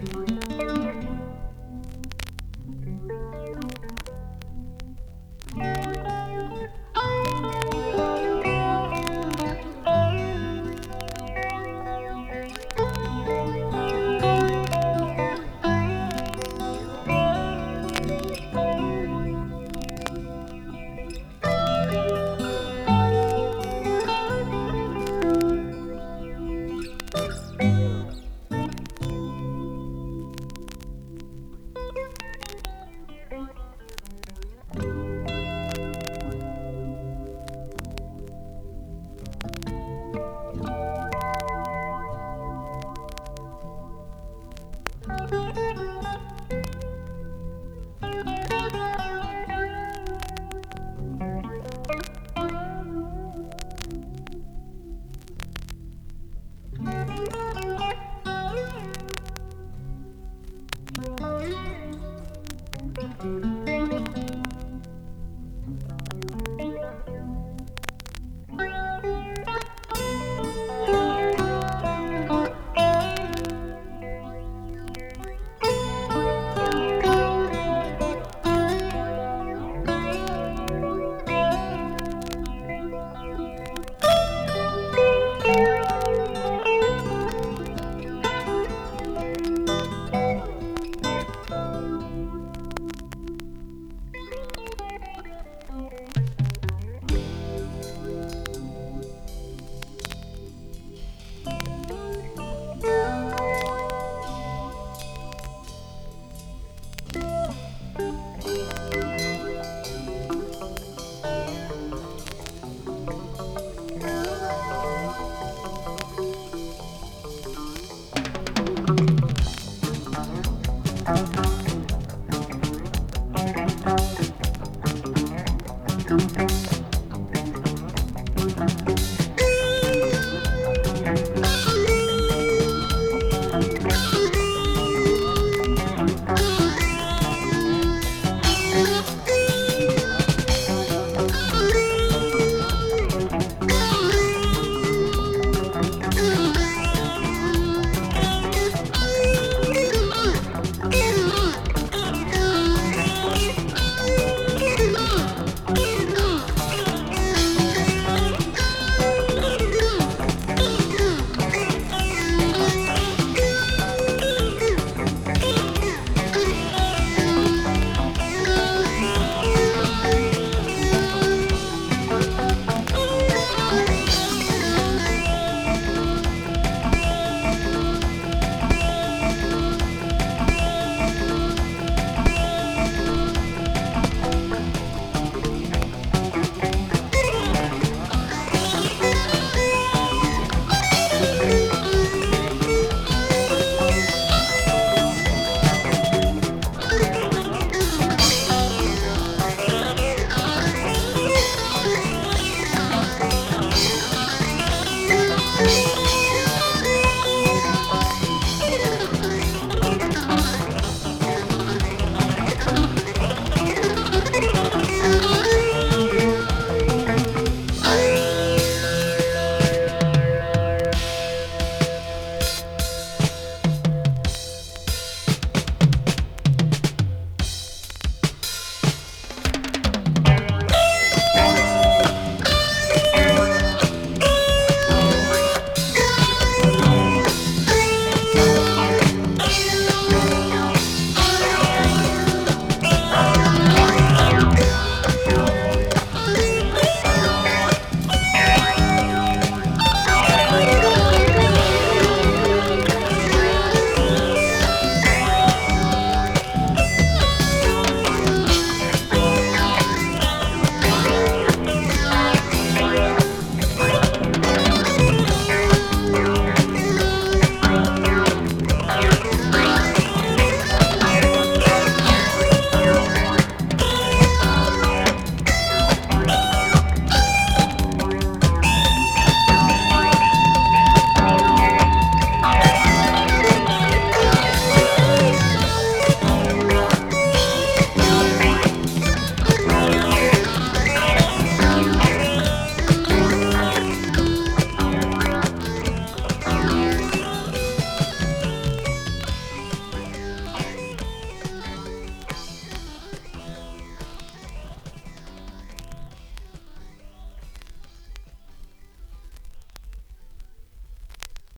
Bye.